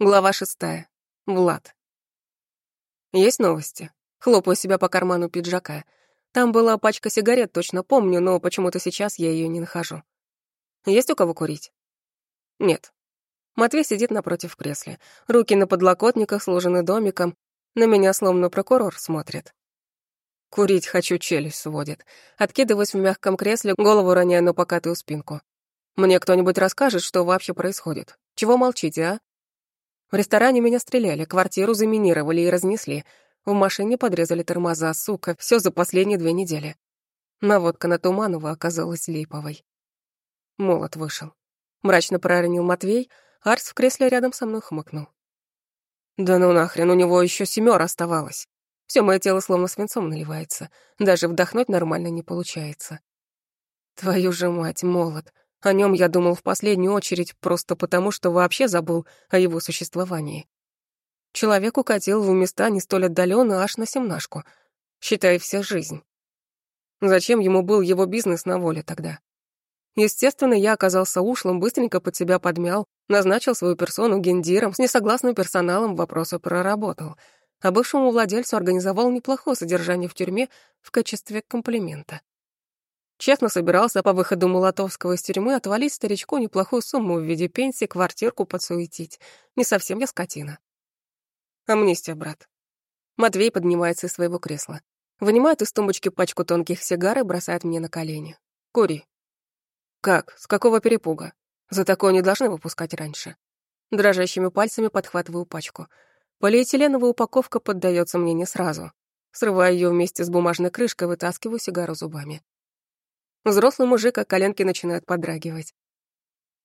Глава шестая. Влад. Есть новости? Хлопаю себя по карману пиджака. Там была пачка сигарет, точно помню, но почему-то сейчас я ее не нахожу. Есть у кого курить? Нет. Матвей сидит напротив кресла. Руки на подлокотниках сложены домиком. На меня словно прокурор смотрит. Курить хочу, челюсть сводит. Откидываюсь в мягком кресле, голову роняя на покатую спинку. Мне кто-нибудь расскажет, что вообще происходит? Чего молчите, а? В ресторане меня стреляли, квартиру заминировали и разнесли. В машине подрезали тормоза, сука, все за последние две недели. Наводка на Туманова оказалась липовой. Молот вышел. Мрачно проронил Матвей, Арс в кресле рядом со мной хмыкнул. Да ну нахрен, у него еще семёр оставалось. Все мое тело словно свинцом наливается. Даже вдохнуть нормально не получается. Твою же мать, молот. О нем я думал в последнюю очередь просто потому, что вообще забыл о его существовании. Человек укатил в места не столь отдалённо аж на семнашку, считай вся жизнь. Зачем ему был его бизнес на воле тогда? Естественно, я оказался ушлым, быстренько под себя подмял, назначил свою персону гендиром, с несогласным персоналом вопросы проработал, а бывшему владельцу организовал неплохое содержание в тюрьме в качестве комплимента. Честно собирался по выходу Молотовского из тюрьмы отвалить старичку неплохую сумму в виде пенсии, квартирку подсуетить. Не совсем я скотина. Амнистия, брат. Матвей поднимается из своего кресла. Вынимает из тумбочки пачку тонких сигар и бросает мне на колени. Кури. Как? С какого перепуга? За такое не должны выпускать раньше. Дрожащими пальцами подхватываю пачку. Полиэтиленовая упаковка поддается мне не сразу. Срываю ее вместе с бумажной крышкой, вытаскиваю сигару зубами. Взрослый мужик, а коленки начинают подрагивать.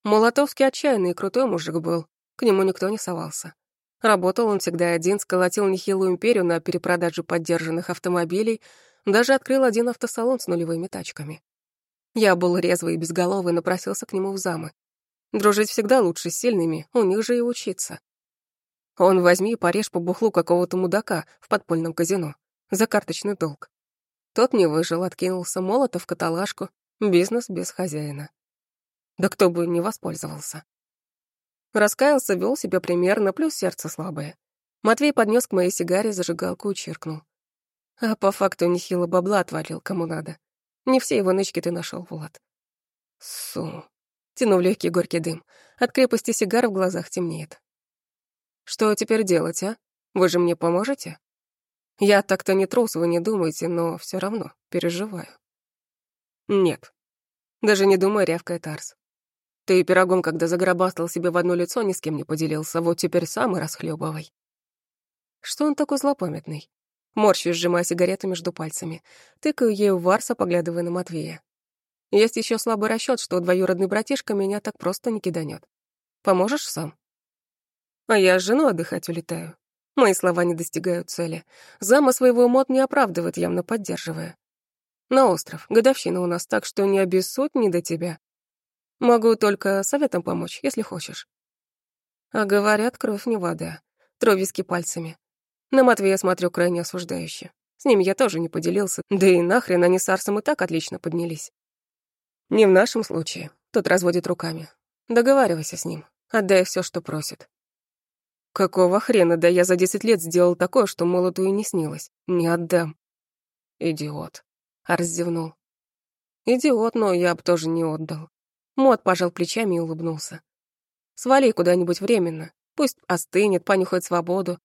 Молотовский отчаянный и крутой мужик был. К нему никто не совался. Работал он всегда один, сколотил нехилую империю на перепродаже поддержанных автомобилей, даже открыл один автосалон с нулевыми тачками. Я был резвый и безголовый, напросился к нему в замы. Дружить всегда лучше с сильными, у них же и учиться. Он возьми и порежь по бухлу какого-то мудака в подпольном казино за карточный долг. Тот не выжил, откинулся молото в каталажку. Бизнес без хозяина. Да кто бы не воспользовался. Раскаялся, вел себя примерно, плюс сердце слабое. Матвей поднес к моей сигаре зажигалку и чиркнул. А по факту нехило бабла отвалил, кому надо. Не все его нычки ты нашел, Влад. Су. Тяну в легкий горький дым. От крепости сигар в глазах темнеет. Что теперь делать, а? Вы же мне поможете? Я так-то не трус, вы не думаете, но все равно переживаю. Нет. Даже не думай, рявкает Арс. Ты пирогом, когда загробастал себе в одно лицо, ни с кем не поделился, вот теперь сам и расхлебывай. Что он такой злопамятный? Морщу, сжимая сигарету между пальцами. Тыкаю ею в Арса, поглядывая на Матвея. Есть еще слабый расчет, что двоюродный братишка меня так просто не киданет. Поможешь сам? А я с женой отдыхать улетаю. Мои слова не достигают цели. Зама своего мод не оправдывает, явно поддерживая. На остров. Годовщина у нас, так что не обессудь ни до тебя. Могу только советом помочь, если хочешь. А говорят, кровь не вода. Трой виски пальцами. На Матвея смотрю крайне осуждающе. С ним я тоже не поделился, да и нахрен они с Арсом и так отлично поднялись. Не в нашем случае. Тот разводит руками. Договаривайся с ним. Отдай все, что просит. Какого хрена, да я за десять лет сделал такое, что молоту и не снилось. Не отдам. Идиот. Арс зевнул. Идиот, но я бы тоже не отдал. Мот пожал плечами и улыбнулся. Свали куда-нибудь временно. Пусть остынет, понюхает свободу.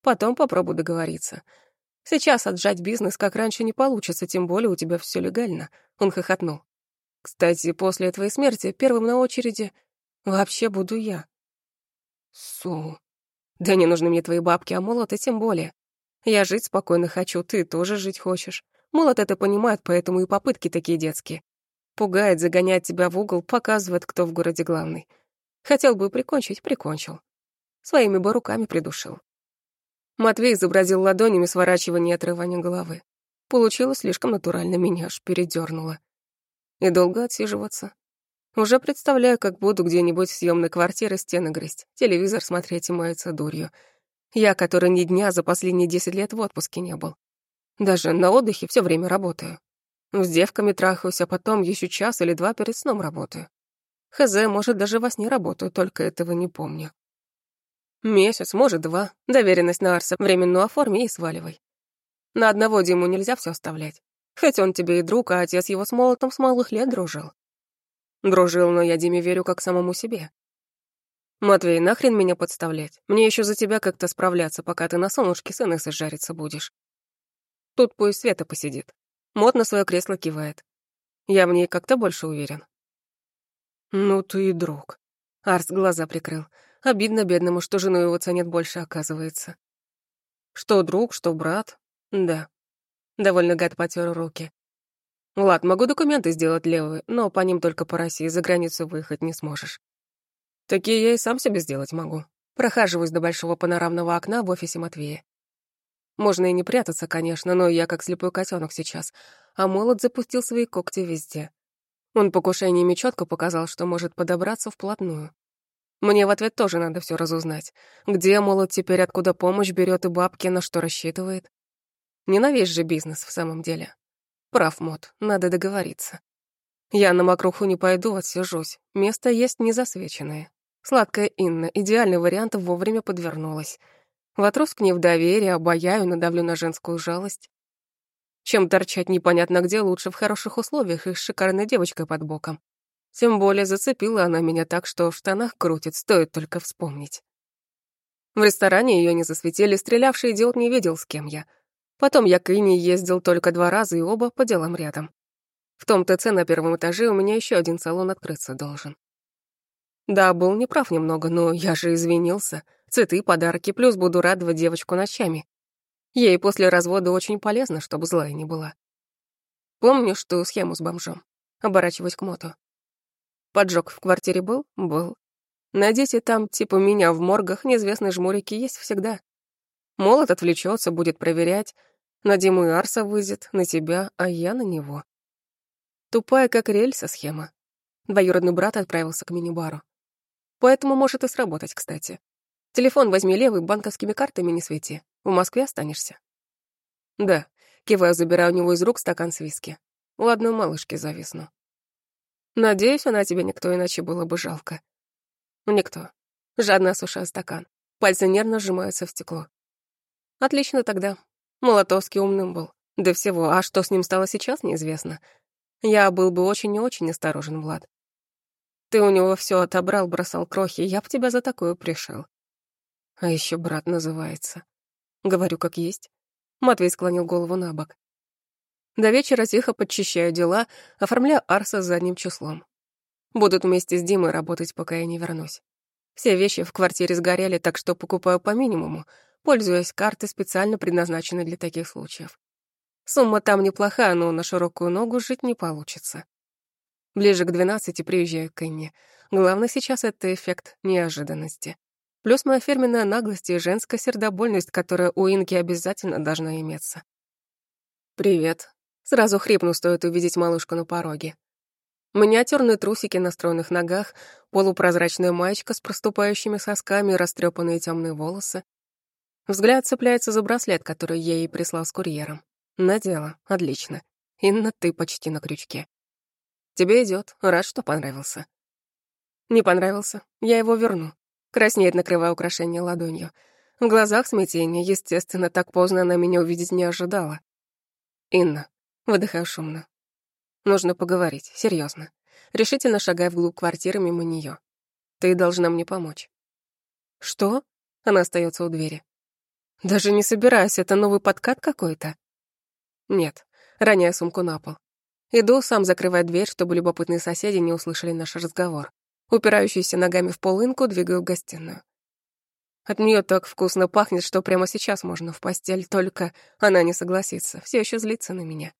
Потом попробую договориться. Сейчас отжать бизнес, как раньше, не получится, тем более у тебя все легально. Он хохотнул. Кстати, после твоей смерти первым на очереди вообще буду я. Су. Да не нужны мне твои бабки, а молот и тем более. Я жить спокойно хочу, ты тоже жить хочешь. Молот это понимает, поэтому и попытки такие детские. Пугает, загоняет тебя в угол, показывает, кто в городе главный. Хотел бы прикончить, прикончил. Своими бы руками придушил. Матвей изобразил ладонями сворачивание и отрывание головы. Получилось слишком натурально, меня аж передёрнуло. И долго отсиживаться. Уже представляю, как буду где-нибудь в съемной квартире стены грызть, телевизор смотреть и маяться дурью. Я, который ни дня за последние десять лет в отпуске не был. Даже на отдыхе все время работаю. С девками трахаюсь, а потом еще час или два перед сном работаю. Хз, может, даже во сне работаю, только этого не помню. Месяц, может, два. Доверенность на Арса временную оформи и сваливай. На одного Диму нельзя все оставлять. Хоть он тебе и друг, а отец его с молотом с малых лет дружил. Дружил, но я Диме верю как самому себе. Матвей, нахрен меня подставлять? Мне еще за тебя как-то справляться, пока ты на солнышке с Инессой жариться будешь. Тут пусть Света посидит. Мот на свое кресло кивает. Я в ней как-то больше уверен. Ну ты и друг. Арс глаза прикрыл. Обидно бедному, что жену его ценят больше, оказывается. Что друг, что брат. Да. Довольно гад потер руки. Влад, могу документы сделать левые, но по ним только по России, за границу выехать не сможешь. Такие я и сам себе сделать могу. Прохаживаюсь до большого панорамного окна в офисе Матвея. Можно и не прятаться, конечно, но я как слепой котенок сейчас, а молот запустил свои когти везде. Он покушениями четко показал, что может подобраться вплотную. Мне в ответ тоже надо все разузнать. Где молот теперь, откуда помощь берет и бабки, на что рассчитывает? Ненавижу же бизнес в самом деле. Прав, Мот, надо договориться. Я на мокруху не пойду, отсижусь. Место есть незасвеченное. Сладкая Инна, идеальный вариант, вовремя подвернулась. Вотрус к ней в доверие, обаяю, надавлю на женскую жалость. Чем торчать непонятно где, лучше в хороших условиях и с шикарной девочкой под боком. Тем более зацепила она меня так, что в штанах крутит, стоит только вспомнить. В ресторане ее не засветили, стрелявший идиот не видел, с кем я. Потом я к Ине ездил только два раза и оба по делам рядом. В том ТЦ на первом этаже у меня еще один салон открыться должен. Да, был неправ немного, но я же извинился. Цветы, подарки, плюс буду радовать девочку ночами. Ей после развода очень полезно, чтобы злая не была. Помню, что схему с бомжом. Оборачивать к моту. Поджог в квартире был? Был. Надеюсь, там, типа меня, в моргах неизвестные жмурики есть всегда. Молот отвлечется, будет проверять. На Диму и Арса выйдет, на тебя, а я на него. Тупая, как рельса, схема. Двоюродный брат отправился к мини-бару. Поэтому может и сработать, кстати. Телефон возьми левый, банковскими картами не свети. В Москве останешься. Да, киваю, забираю у него из рук стакан с виски. У одной малышки зависну. Надеюсь, она тебе никто, иначе было бы жалко. Никто. Жадно осушаю стакан. Пальцы нервно сжимаются в стекло. Отлично тогда. Молотовский умным был. Да всего, а что с ним стало сейчас, неизвестно. Я был бы очень и очень осторожен, Влад. Ты у него все отобрал, бросал крохи, я б тебя за такое пришел. А еще брат называется. Говорю, как есть. Матвей склонил голову на бок. До вечера тихо подчищаю дела, оформляю Арса задним числом. Будут вместе с Димой работать, пока я не вернусь. Все вещи в квартире сгорели, так что покупаю по минимуму, пользуясь картой, специально предназначенной для таких случаев. Сумма там неплохая, но на широкую ногу жить не получится. Ближе к двенадцати приезжаю к Инне. Главное сейчас — это эффект неожиданности. Плюс моя фирменная наглость и женская сердобольность, которая у Инки обязательно должна иметься. «Привет». Сразу хрипну, стоит увидеть малышку на пороге. Миниатюрные трусики на стройных ногах, полупрозрачная маечка с проступающими сосками, растрепанные темные волосы. Взгляд цепляется за браслет, который я ей прислал с курьером. Надела. Отлично. Инна, ты почти на крючке. Тебе идет. Рад, что понравился. Не понравился. Я его верну. Краснеет, накрывая украшение ладонью. В глазах смятение. Естественно, так поздно она меня увидеть не ожидала. Инна. Выдыхаю шумно. Нужно поговорить. серьезно. Решительно шагая вглубь квартиры мимо нее. Ты должна мне помочь. Что? Она остается у двери. Даже не собираюсь, это новый подкат какой-то. Нет, роняя сумку на пол. Иду, сам закрывая дверь, чтобы любопытные соседи не услышали наш разговор. Упирающийся ногами в полынку, двигаю в гостиную. От нее так вкусно пахнет, что прямо сейчас можно в постель, только она не согласится, все еще злится на меня.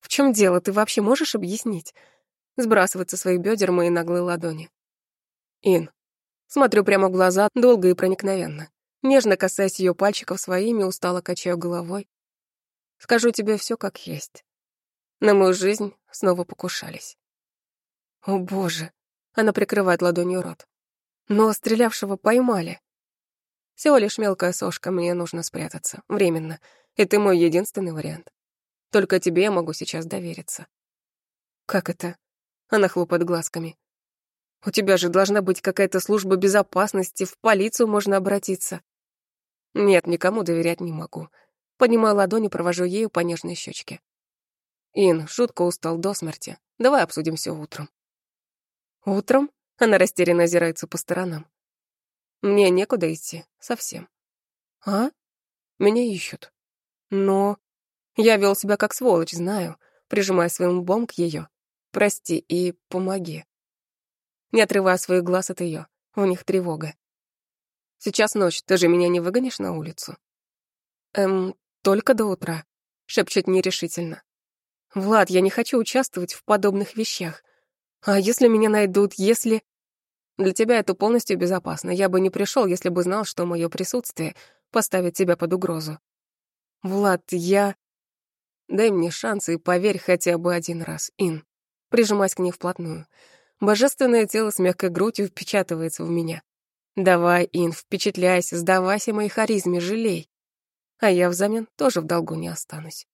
В чем дело, ты вообще можешь объяснить? Сбрасывается своих бедер мои наглые ладони. Ин. Смотрю прямо в глаза, долго и проникновенно. Нежно касаясь ее пальчиков своими, устало качаю головой. Скажу тебе все как есть. На мою жизнь снова покушались. О, боже. Она прикрывает ладонью рот. Но стрелявшего поймали. Всего лишь мелкая сошка, мне нужно спрятаться. Временно. И ты мой единственный вариант. Только тебе я могу сейчас довериться. Как это? Она хлопает глазками. У тебя же должна быть какая-то служба безопасности, в полицию можно обратиться. Нет, никому доверять не могу. Поднимаю ладони, провожу ею по нежной щечке. Ин, шутка устал до смерти. Давай обсудим все утром. Утром? Она растерянно озирается по сторонам. Мне некуда идти, совсем. А? Меня ищут. Но я вел себя как сволочь, знаю, прижимая своим лбом к ее. Прости и помоги. Не отрывая своих глаз от ее, в них тревога. Сейчас ночь, ты же меня не выгонишь на улицу? Эм, только до утра, шепчет нерешительно. Влад, я не хочу участвовать в подобных вещах. А если меня найдут, если... Для тебя это полностью безопасно. Я бы не пришел, если бы знал, что мое присутствие поставит тебя под угрозу. Влад, я... Дай мне шанс и поверь хотя бы один раз, Ин. Прижимаясь к ней вплотную. Божественное тело с мягкой грудью впечатывается в меня. Давай, Ин, впечатляйся, сдавайся моей харизме, жалей. А я взамен тоже в долгу не останусь.